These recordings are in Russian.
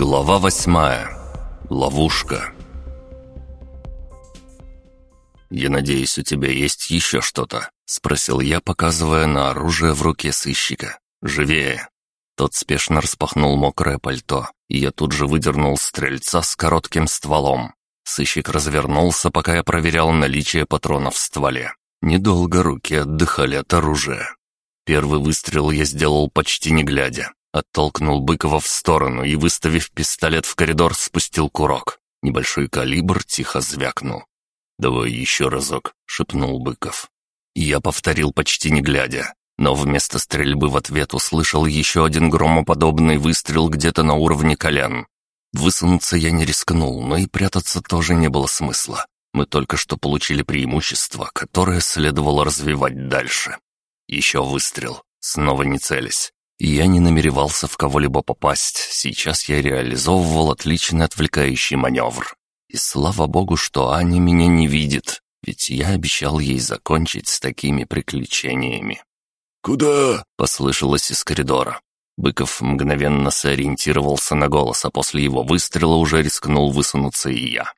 Глава восьмая. Ловушка. «Я надеюсь, у тебя есть еще что-то?» — спросил я, показывая на оружие в руке сыщика. «Живее!» Тот спешно распахнул мокрое пальто, и я тут же выдернул стрельца с коротким стволом. Сыщик развернулся, пока я проверял наличие патронов в стволе. Недолго руки отдыхали от оружия. Первый выстрел я сделал почти не глядя. Оттолкнул Быкова в сторону и, выставив пистолет в коридор, спустил курок. Небольшой калибр тихо звякнул. «Давай еще разок», — шепнул Быков. Я повторил почти не глядя, но вместо стрельбы в ответ услышал еще один громоподобный выстрел где-то на уровне колен. Высунуться я не рискнул, но и прятаться тоже не было смысла. Мы только что получили преимущество, которое следовало развивать дальше. Еще выстрел, снова не целясь. Я не намеревался в кого-либо попасть, сейчас я реализовывал отличный отвлекающий маневр. И слава богу, что Аня меня не видит, ведь я обещал ей закончить с такими приключениями. «Куда?» — послышалось из коридора. Быков мгновенно сориентировался на голос, а после его выстрела уже рискнул высунуться и я.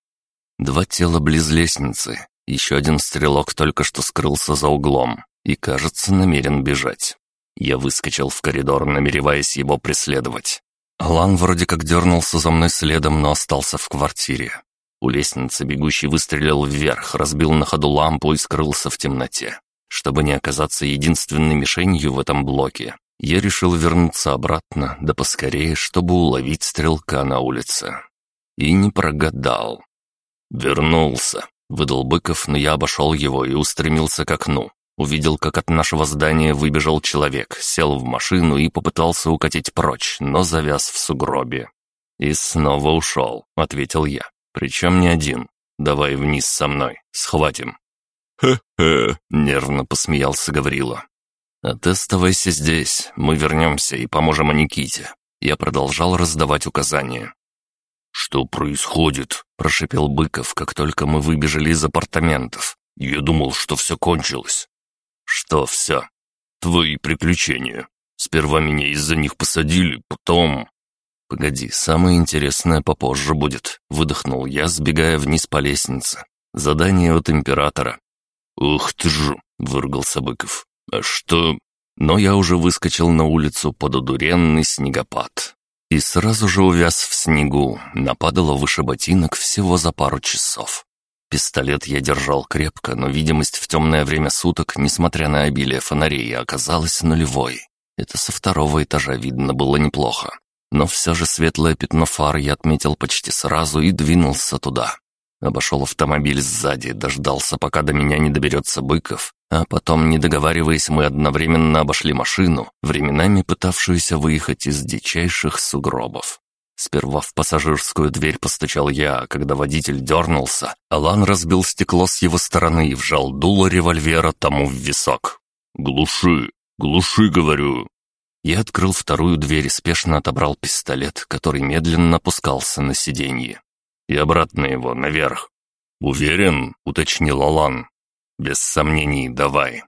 Два тела близ лестницы. Еще один стрелок только что скрылся за углом и, кажется, намерен бежать. Я выскочил в коридор, намереваясь его преследовать. Алан вроде как дернулся за мной следом, но остался в квартире. У лестницы бегущий выстрелил вверх, разбил на ходу лампу и скрылся в темноте. Чтобы не оказаться единственной мишенью в этом блоке, я решил вернуться обратно, да поскорее, чтобы уловить стрелка на улице. И не прогадал. «Вернулся», — выдал Быков, но я обошел его и устремился к окну. Увидел, как от нашего здания выбежал человек, сел в машину и попытался укатить прочь, но завяз в сугробе. «И снова ушел», — ответил я. «Причем не один. Давай вниз со мной, схватим». «Хе-хе», — нервно посмеялся Гаврила. «А ты оставайся здесь, мы вернемся и поможем Аниките». Я продолжал раздавать указания. «Что происходит?» – прошипел Быков, как только мы выбежали из апартаментов. «Я думал, что все кончилось». «Что все?» «Твои приключения. Сперва меня из-за них посадили, потом...» «Погоди, самое интересное попозже будет», — выдохнул я, сбегая вниз по лестнице. «Задание от императора». «Ух ты ж!» — выругался Быков. «А что?» Но я уже выскочил на улицу под одуренный снегопад. И сразу же увяз в снегу, нападало выше ботинок всего за пару часов. Пистолет я держал крепко, но видимость в темное время суток, несмотря на обилие фонарей, оказалась нулевой. Это со второго этажа видно было неплохо. Но все же светлое пятно фар я отметил почти сразу и двинулся туда. Обошел автомобиль сзади, дождался, пока до меня не доберется Быков, а потом, не договариваясь, мы одновременно обошли машину, временами пытавшуюся выехать из дичайших сугробов. Сперва в пассажирскую дверь постучал я, а когда водитель дернулся, Алан разбил стекло с его стороны и вжал дуло револьвера тому в висок. «Глуши! Глуши, говорю!» Я открыл вторую дверь и спешно отобрал пистолет, который медленно опускался на сиденье. И обратно его, наверх. «Уверен?» — уточнил Алан. «Без сомнений, давай».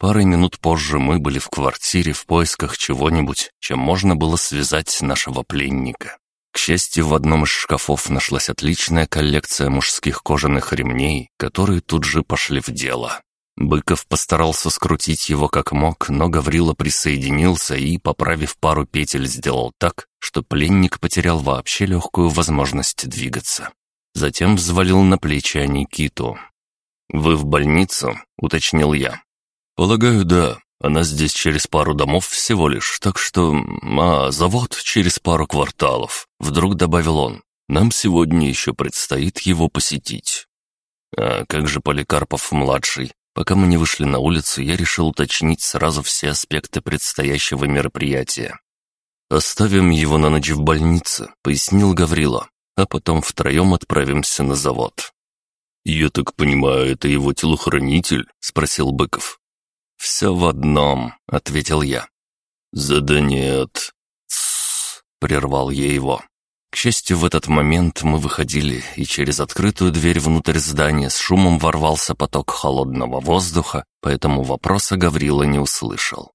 Парой минут позже мы были в квартире в поисках чего-нибудь, чем можно было связать нашего пленника. К счастью, в одном из шкафов нашлась отличная коллекция мужских кожаных ремней, которые тут же пошли в дело. Быков постарался скрутить его как мог, но Гаврила присоединился и, поправив пару петель, сделал так, что пленник потерял вообще легкую возможность двигаться. Затем взвалил на плечи Никиту. «Вы в больницу?» — уточнил я. «Полагаю, да. Она здесь через пару домов всего лишь, так что... А, завод через пару кварталов», — вдруг добавил он. «Нам сегодня еще предстоит его посетить». «А как же Поликарпов-младший?» Пока мы не вышли на улицу, я решил уточнить сразу все аспекты предстоящего мероприятия. «Оставим его на ночь в больнице», — пояснил Гаврила, «а потом втроем отправимся на завод». «Я так понимаю, это его телохранитель?» — спросил Быков. «Все в одном», — ответил я. «Задание от...» «Тссс», — прервал я его. К счастью, в этот момент мы выходили, и через открытую дверь внутрь здания с шумом ворвался поток холодного воздуха, поэтому вопроса Гаврила не услышал.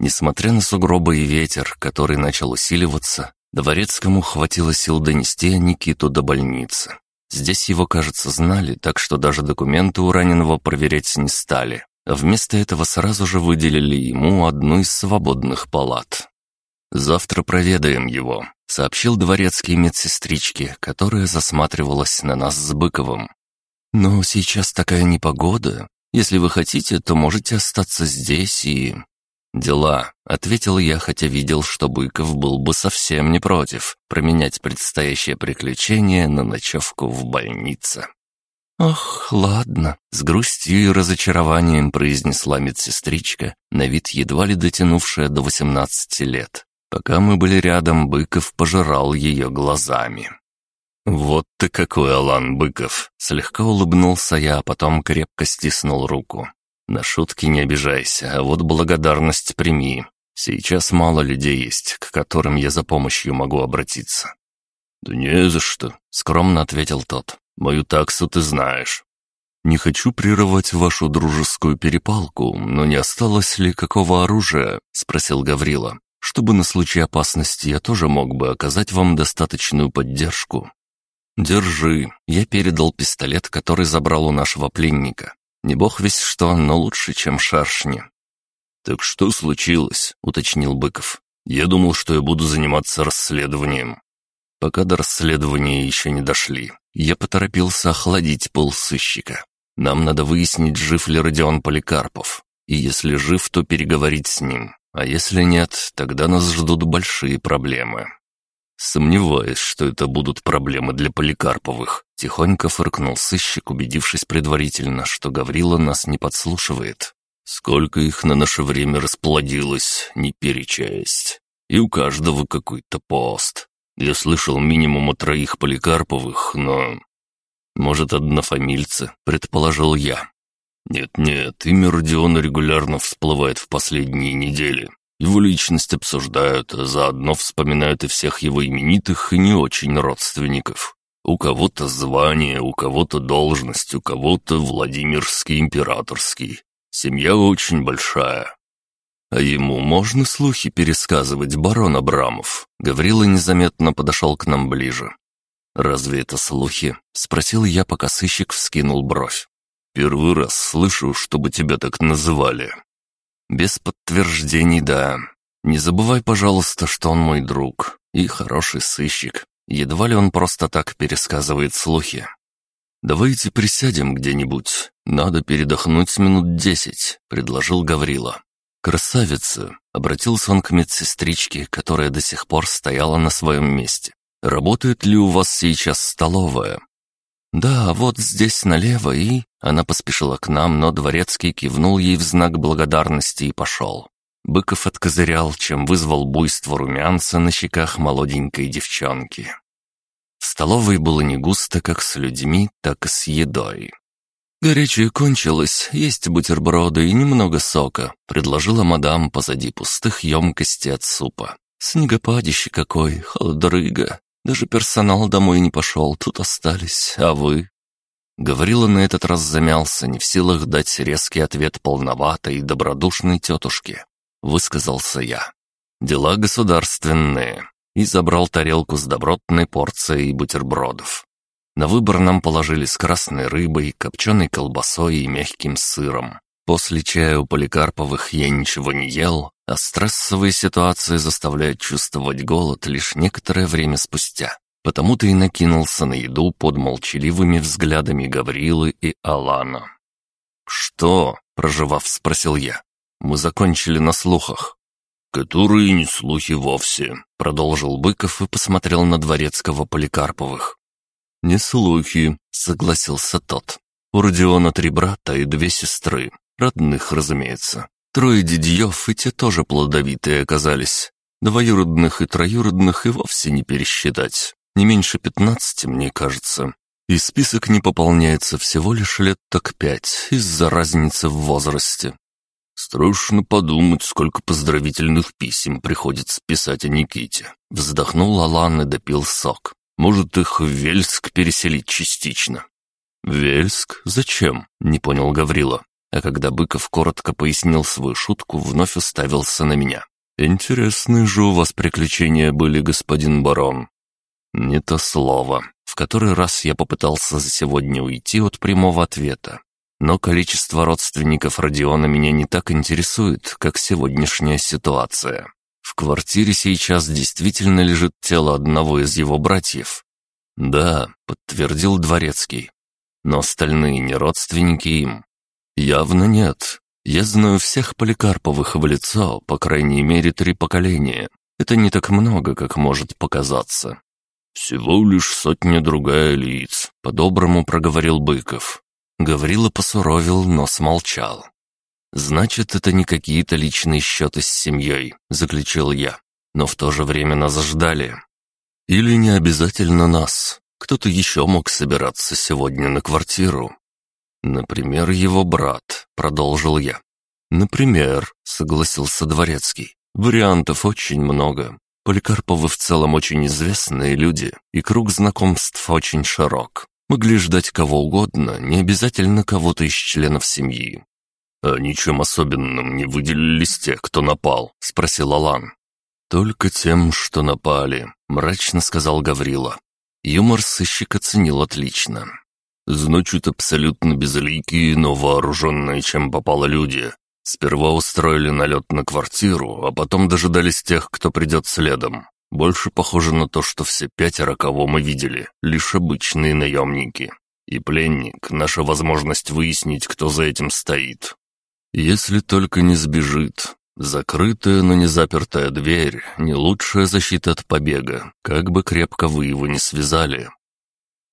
Несмотря на сугробы и ветер, который начал усиливаться, Дворецкому хватило сил донести Никиту до больницы. Здесь его, кажется, знали, так что даже документы у раненого проверять не стали. Вместо этого сразу же выделили ему одну из свободных палат. «Завтра проведаем его», — сообщил дворецкий медсестричке, которая засматривалась на нас с Быковым. «Но сейчас такая непогода. Если вы хотите, то можете остаться здесь и...» «Дела», — ответил я, хотя видел, что Быков был бы совсем не против променять предстоящее приключение на ночевку в больнице. «Ох, ладно», — с грустью и разочарованием произнесла медсестричка, на вид едва ли дотянувшая до восемнадцати лет. Пока мы были рядом, Быков пожирал ее глазами. «Вот ты какой, Алан Быков!» Слегка улыбнулся я, а потом крепко стиснул руку. «На шутки не обижайся, а вот благодарность прими. Сейчас мало людей есть, к которым я за помощью могу обратиться». «Да не за что», — скромно ответил тот. «Мою таксу ты знаешь». «Не хочу прерывать вашу дружескую перепалку, но не осталось ли какого оружия?» — спросил Гаврила чтобы на случай опасности я тоже мог бы оказать вам достаточную поддержку. Держи, я передал пистолет, который забрал у нашего пленника. Не бог весь что, но лучше, чем шаршни. «Так что случилось?» — уточнил Быков. «Я думал, что я буду заниматься расследованием». Пока до расследования еще не дошли, я поторопился охладить пыл сыщика. Нам надо выяснить, жив ли Родион Поликарпов, и если жив, то переговорить с ним. А если нет, тогда нас ждут большие проблемы. Сомневаюсь, что это будут проблемы для Поликарповых. Тихонько фыркнул сыщик, убедившись предварительно, что Гаврила нас не подслушивает. Сколько их на наше время расплодилось, не перечесть. И у каждого какой-то пост. Я слышал минимум о троих Поликарповых, но... Может, однофамильцы, предположил я. «Нет-нет, имя Родиона регулярно всплывает в последние недели. Его личность обсуждают, а заодно вспоминают и всех его именитых и не очень родственников. У кого-то звание, у кого-то должность, у кого-то Владимирский императорский. Семья очень большая. А ему можно слухи пересказывать, барон Абрамов?» Гаврила незаметно подошел к нам ближе. «Разве это слухи?» — спросил я, пока сыщик вскинул бровь. Первый раз слышу, чтобы тебя так называли». «Без подтверждений, да. Не забывай, пожалуйста, что он мой друг и хороший сыщик. Едва ли он просто так пересказывает слухи. «Давайте присядем где-нибудь. Надо передохнуть минут десять», — предложил Гаврила. «Красавица!» — обратился он к медсестричке, которая до сих пор стояла на своем месте. «Работает ли у вас сейчас столовая?» «Да, вот здесь налево и...» Она поспешила к нам, но Дворецкий кивнул ей в знак благодарности и пошел. Быков откозырял, чем вызвал буйство румянца на щеках молоденькой девчонки. В столовой было не густо как с людьми, так и с едой. «Горячее кончилось, есть бутерброды и немного сока», — предложила мадам позади пустых емкостей от супа. «Снегопадище какой, холодрыга. Даже персонал домой не пошел, тут остались, а вы?» Говорила на этот раз замялся, не в силах дать резкий ответ полноватой и добродушной тетушке. Высказался я. «Дела государственные». И забрал тарелку с добротной порцией бутербродов. На выбор нам положили с красной рыбой, копченой колбасой и мягким сыром. После чая у Поликарповых я ничего не ел, а стрессовые ситуации заставляют чувствовать голод лишь некоторое время спустя. Потому-то и накинулся на еду под молчаливыми взглядами Гаврилы и Алана. «Что?» — проживав, спросил я. «Мы закончили на слухах». «Которые не слухи вовсе», — продолжил Быков и посмотрел на дворецкого Поликарповых. «Не слухи», — согласился тот. «У Родиона три брата и две сестры. Родных, разумеется. Трое дядьев, и те тоже плодовитые оказались. Двоюродных и троюродных и вовсе не пересчитать. Не меньше пятнадцати, мне кажется. И список не пополняется всего лишь лет так пять из-за разницы в возрасте. Страшно подумать, сколько поздравительных писем приходится писать о Никите. Вздохнул Алан и допил сок. Может, их в Вельск переселить частично. «Вельск? Зачем?» — не понял Гаврила. А когда Быков коротко пояснил свою шутку, вновь уставился на меня. «Интересные же у вас приключения были, господин барон». «Не то слово. В который раз я попытался за сегодня уйти от прямого ответа. Но количество родственников Родиона меня не так интересует, как сегодняшняя ситуация. В квартире сейчас действительно лежит тело одного из его братьев. Да, подтвердил Дворецкий. Но остальные не родственники им. Явно нет. Я знаю всех Поликарповых в лицо, по крайней мере, три поколения. Это не так много, как может показаться. «Всего лишь сотня-другая лиц», — по-доброму проговорил Быков. Гаврила посуровил, но смолчал. «Значит, это не какие-то личные счеты с семьей», — заключил я. «Но в то же время нас ждали. Или не обязательно нас. Кто-то еще мог собираться сегодня на квартиру. Например, его брат», — продолжил я. «Например», — согласился Дворецкий. «Вариантов очень много. Поликарповы в целом очень известные люди, и круг знакомств очень широк. Могли ждать кого угодно, не обязательно кого-то из членов семьи. «А ничем особенным не выделились те, кто напал?» — спросил Алан. «Только тем, что напали», — мрачно сказал Гаврила. Юмор сыщик оценил отлично. «Значит, абсолютно безликие, но вооруженные, чем попало люди. Сперва устроили налет на квартиру, а потом дожидались тех, кто придет следом. Больше похоже на то, что все пятеро, кого мы видели, лишь обычные наемники. И пленник — наша возможность выяснить, кто за этим стоит. Если только не сбежит. Закрытая, но не запертая дверь — не лучшая защита от побега, как бы крепко вы его не связали.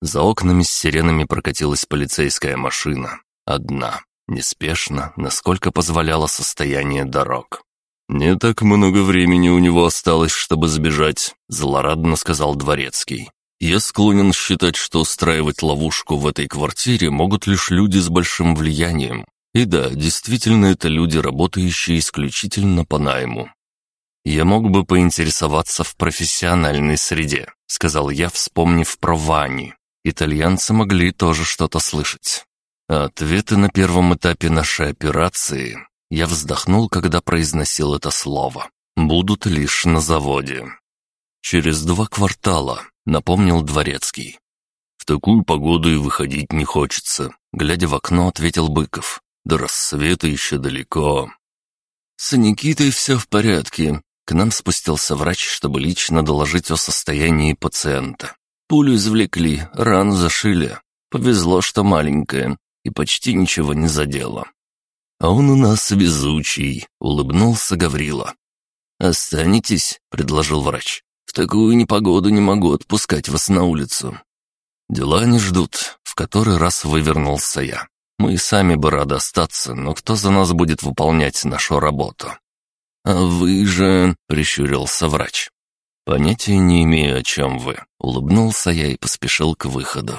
За окнами с сиренами прокатилась полицейская машина. Одна, неспешно, насколько позволяло состояние дорог. «Не так много времени у него осталось, чтобы сбежать», — злорадно сказал Дворецкий. «Я склонен считать, что устраивать ловушку в этой квартире могут лишь люди с большим влиянием. И да, действительно, это люди, работающие исключительно по найму. «Я мог бы поинтересоваться в профессиональной среде», — сказал я, вспомнив про Вани. Итальянцы могли тоже что-то слышать. Ответы на первом этапе нашей операции я вздохнул, когда произносил это слово. «Будут лишь на заводе». «Через два квартала», — напомнил Дворецкий. «В такую погоду и выходить не хочется», — глядя в окно, ответил Быков. «До рассвета еще далеко». «С Никитой все в порядке». К нам спустился врач, чтобы лично доложить о состоянии пациента. Пулю извлекли, рану зашили. Повезло, что маленькая, и почти ничего не задело. «А он у нас везучий», — улыбнулся Гаврила. «Останетесь», — предложил врач. «В такую непогоду не могу отпускать вас на улицу». «Дела не ждут», — в который раз вывернулся я. «Мы и сами бы рады остаться, но кто за нас будет выполнять нашу работу?» «А вы же...» — прищурился врач. «Понятия не имею, о чем вы», — улыбнулся я и поспешил к выходу.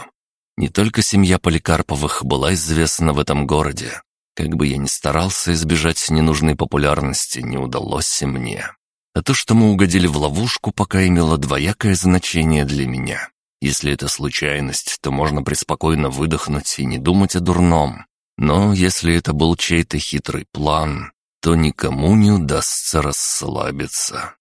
Не только семья Поликарповых была известна в этом городе, как бы я ни старался избежать ненужной популярности, не удалось и мне. А то, что мы угодили в ловушку, пока имело двоякое значение для меня. Если это случайность, то можно преспокойно выдохнуть и не думать о дурном. Но если это был чей-то хитрый план, то никому не удастся расслабиться.